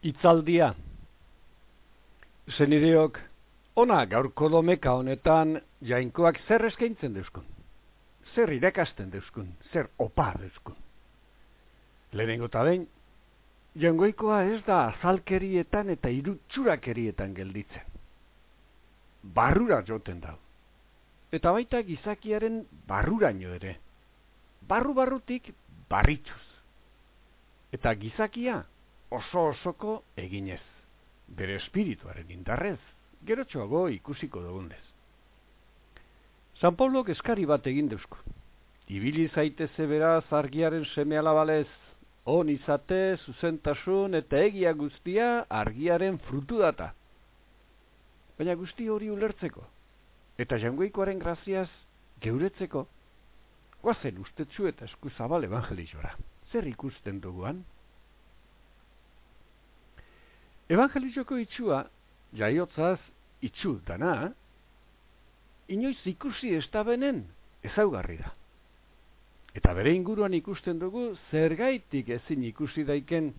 Itzaldia Zenideok, ona gaurko domeka honetan jainkoak zer eskaintzen deuskun? Zer irakasten deuskun? Zer opa deuskun? Lehenengo eta behin, jangoikoa ez da azalkerietan eta irutxurakerietan gelditzen. Barrura joten dau. Eta baita gizakiaren barruraino ere. Barru-barrutik barrituz. Eta gizakia oso osoko eginez, bere espirituaren indarrez, gerotxoago ikusiko dugundez. San Pablo eskari bat egin deusku. Ibili zaiteze beraz argiaren seme alabalez, on izate, zuzentasun eta egia guztia argiaren frutu data. Baina guzti hori ulertzeko, eta jangoikoaren graziaz geuretzeko, guazen ustetzu eta eskuzabal evangelizora. Zer ikusten duguan? Evangelizoko itxua, jaiotzaz itxu dana, inoiz ikusi ez da benen ezaugarri da. Eta bere inguruan ikusten dugu, zergaitik ezin ikusi daiken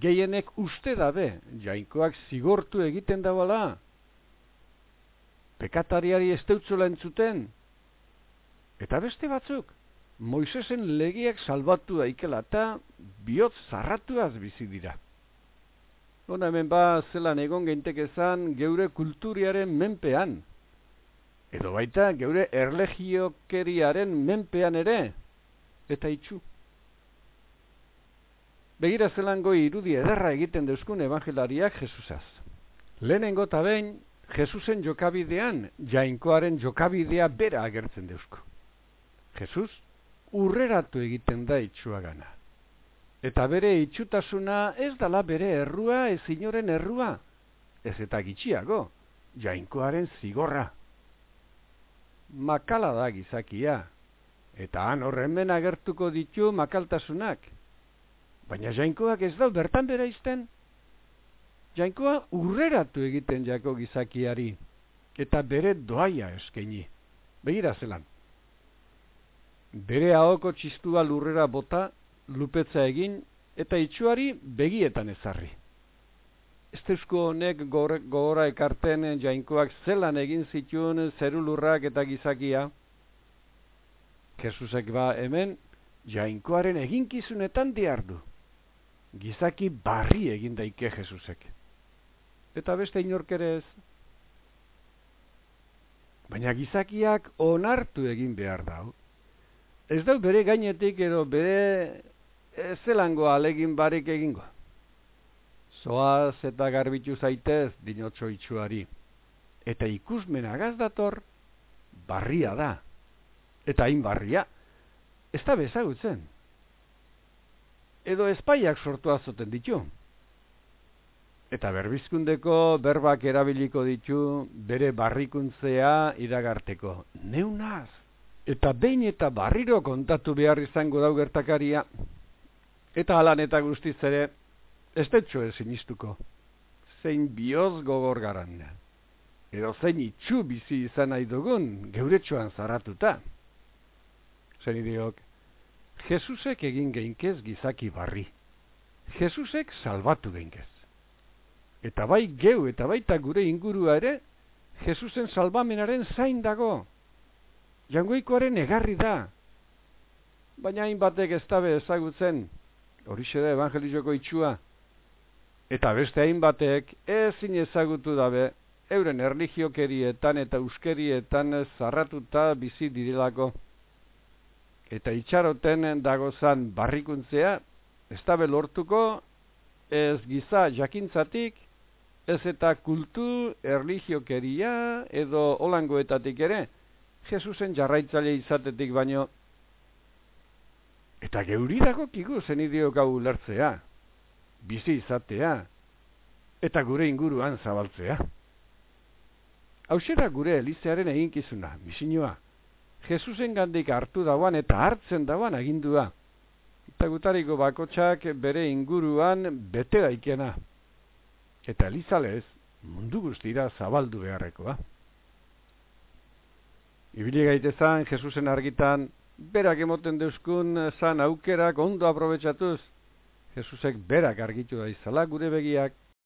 gehienek uste dabe, jainkoak zigortu egiten dabala, pekatariari ez deutzola entzuten, eta beste batzuk, Moisesen legiak salbatu daikela eta bihotz zarratuaz bizi dira. Hona hemen ba, zelan egon geintek ezan geure kulturiaren menpean. Edo baita geure erlegiokeriaren menpean ere. Eta itxu. Begira zelan irudi ederra egiten deuskun evangelariak Jesusaz. Lehenengo eta behin, Jesusen jokabidean, jainkoaren jokabidea bera agertzen deusku. Jesus, urreratu egiten da itxua gana. Eta bere itxutasuna ez dala bere errua ez inoren errua. Ez eta gitxiago, jainkoaren zigorra. Makala da gizakia, eta han horren agertuko ditu makaltasunak. Baina jainkoak ez dau bertan bera izten. Jainkoa urreratu egiten jako gizakiari, eta bere doaia eskaini. Begira zelan. Bere ahoko txistua lurrera bota, lupetza egin eta itxuari begietan ezarri. Esteusko honek gogora ekarten jainkoak zelan egin zituen zerulurrak eta gizakia. Jesusek ba hemen jainkoaren eginkizunetan diardu. Gizaki barri egin daike Jesusek. Eta beste inorkerez. Baina gizakiak onartu egin behar dau. Ez da bere gainetik edo bere ez zelango alegin barik egingo. Zoaz eta garbitu zaitez dinotxo itxuari. Eta ikusmen agazdator, barria da. Eta hain barria, ez da bezagutzen. Edo espaiak sortu azoten ditu. Eta berbizkundeko berbak erabiliko ditu bere barrikuntzea iragarteko. Neunaz! Eta behin eta barriro kontatu behar izango dau gertakaria, Eta alan eta guztiz ere, ez detxo ez sinistuko. Zein bioz gogor garan. Edo zein itxu bizi izan nahi dugun, geuretxoan zaratuta. Zen idiok, Jesusek egin geinkez gizaki barri. Jesusek salbatu geinkez. Eta bai geu eta baita gure ingurua ere, Jesusen salbamenaren zain dago. Jangoikoaren egarri da. Baina hainbatek ez dabe ezagutzen, horixe da evangelizoko itxua. Eta beste hainbatek ezin ezagutu dabe, euren erligiokerietan eta euskerietan zarratuta bizi direlako. Eta itxaroten dagozan barrikuntzea, ez dabe lortuko, ez giza jakintzatik, ez eta kultu erligiokeria edo olangoetatik ere, Jesusen jarraitzaile izatetik baino Eta geuri dago kigu zen gau lertzea, bizi izatea, eta gure inguruan zabaltzea. Hauxera gure elizearen eginkizuna, misinua, Jesusen gandik hartu dauan eta hartzen dauan agindua. Eta gutariko bakotsak bere inguruan bete daikena. Eta elizalez, mundu guztira zabaldu beharrekoa. Ibili gaitezan, Jesusen argitan, berak emoten deuskun zan aukerak ondo aprobetsatuz, Jesusek berak argitu da izala gure begiak,